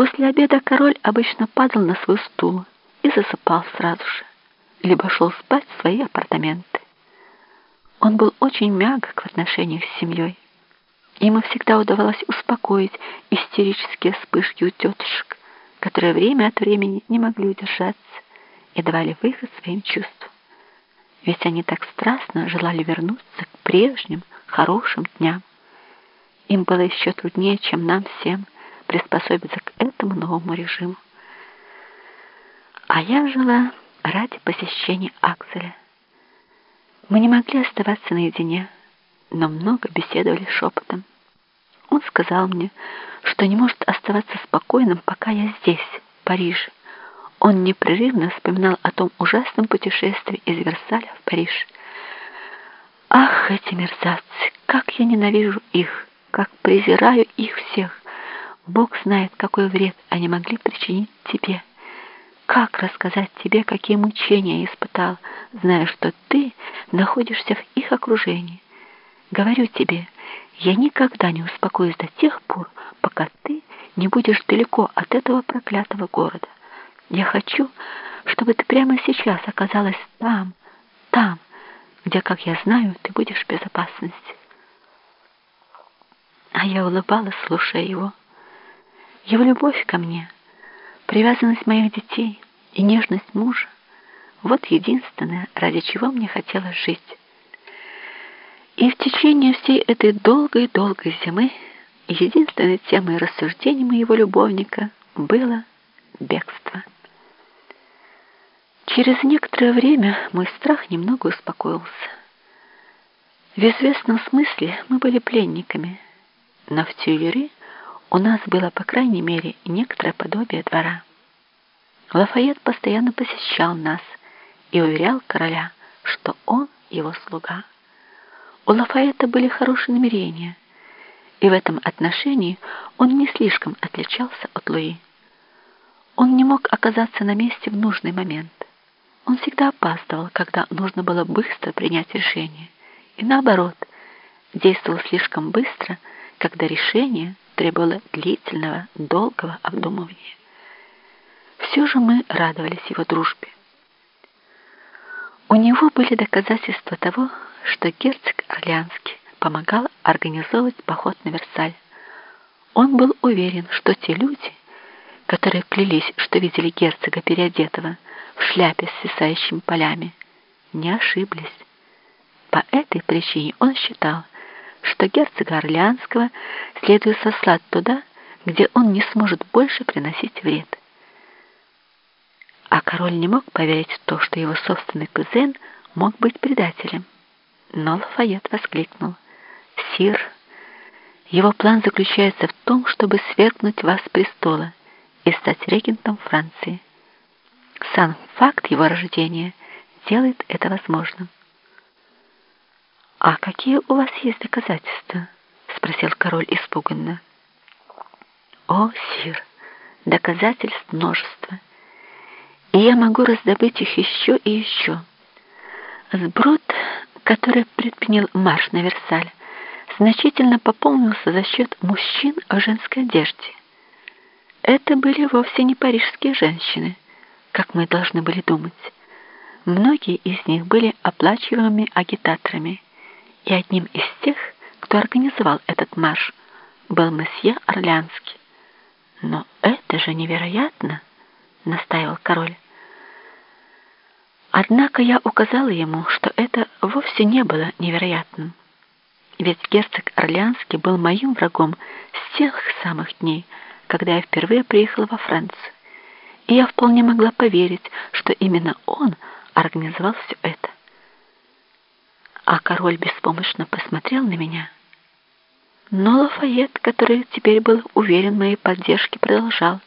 После обеда король обычно падал на свой стул и засыпал сразу же, либо шел спать в свои апартаменты. Он был очень мягок в отношениях с семьей. Ему всегда удавалось успокоить истерические вспышки у тетушек, которые время от времени не могли удержаться и давали выход своим чувствам. Ведь они так страстно желали вернуться к прежним хорошим дням. Им было еще труднее, чем нам всем, приспособиться к этому новому режиму. А я жила ради посещения Акселя. Мы не могли оставаться наедине, но много беседовали шепотом. Он сказал мне, что не может оставаться спокойным, пока я здесь, в Париже. Он непрерывно вспоминал о том ужасном путешествии из Версаля в Париж. Ах, эти мерзавцы, как я ненавижу их, как презираю их всех. Бог знает, какой вред они могли причинить тебе. Как рассказать тебе, какие мучения я испытал, зная, что ты находишься в их окружении? Говорю тебе, я никогда не успокоюсь до тех пор, пока ты не будешь далеко от этого проклятого города. Я хочу, чтобы ты прямо сейчас оказалась там, там, где, как я знаю, ты будешь в безопасности. А я улыбалась, слушая его. Его любовь ко мне, привязанность моих детей и нежность мужа — вот единственное, ради чего мне хотелось жить. И в течение всей этой долгой-долгой зимы единственной темой рассуждений моего любовника было бегство. Через некоторое время мой страх немного успокоился. В известном смысле мы были пленниками, но в Тюильри у нас было, по крайней мере, некоторое подобие двора. Лафайет постоянно посещал нас и уверял короля, что он его слуга. У Лафайета были хорошие намерения, и в этом отношении он не слишком отличался от Луи. Он не мог оказаться на месте в нужный момент. Он всегда опаздывал, когда нужно было быстро принять решение, и наоборот, действовал слишком быстро, когда решение требовало длительного, долгого обдумывания. Все же мы радовались его дружбе. У него были доказательства того, что герцог Орлеанский помогал организовывать поход на Версаль. Он был уверен, что те люди, которые клялись, что видели герцога переодетого в шляпе с свисающими полями, не ошиблись. По этой причине он считал, что герцога Орлеанского следует сослать туда, где он не сможет больше приносить вред. А король не мог поверить в то, что его собственный кузен мог быть предателем. Но Лафайет воскликнул. «Сир, его план заключается в том, чтобы свергнуть вас с престола и стать регентом Франции. Сам факт его рождения делает это возможным». «А какие у вас есть доказательства?» — спросил король испуганно. «О, сир, доказательств множество, и я могу раздобыть их еще и еще. Сброд который предпринял марш на Версаль, значительно пополнился за счет мужчин в женской одежде. Это были вовсе не парижские женщины, как мы должны были думать. Многие из них были оплачиваемыми агитаторами, и одним из тех, кто организовал этот марш, был месье Орлянский. «Но это же невероятно!» — настаивал король. Однако я указала ему, что это вовсе не было невероятным. Ведь герцог Орлеанский был моим врагом с тех самых дней, когда я впервые приехала во Францию. И я вполне могла поверить, что именно он организовал все это. А король беспомощно посмотрел на меня. Но Лафайет, который теперь был уверен в моей поддержке, продолжал.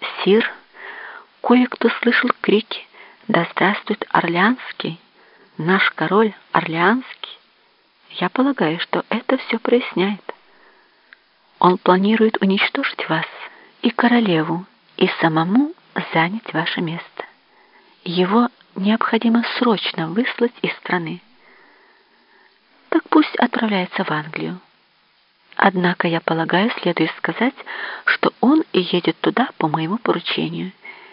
«Сир, кое-кто слышал крики, да здравствует Орлеанский, наш король Орлеанский. Я полагаю, что это все проясняет. Он планирует уничтожить вас и королеву, и самому занять ваше место. Его необходимо срочно выслать из страны. Пусть отправляется в Англию. Однако, я полагаю, следует сказать, что он и едет туда по моему поручению –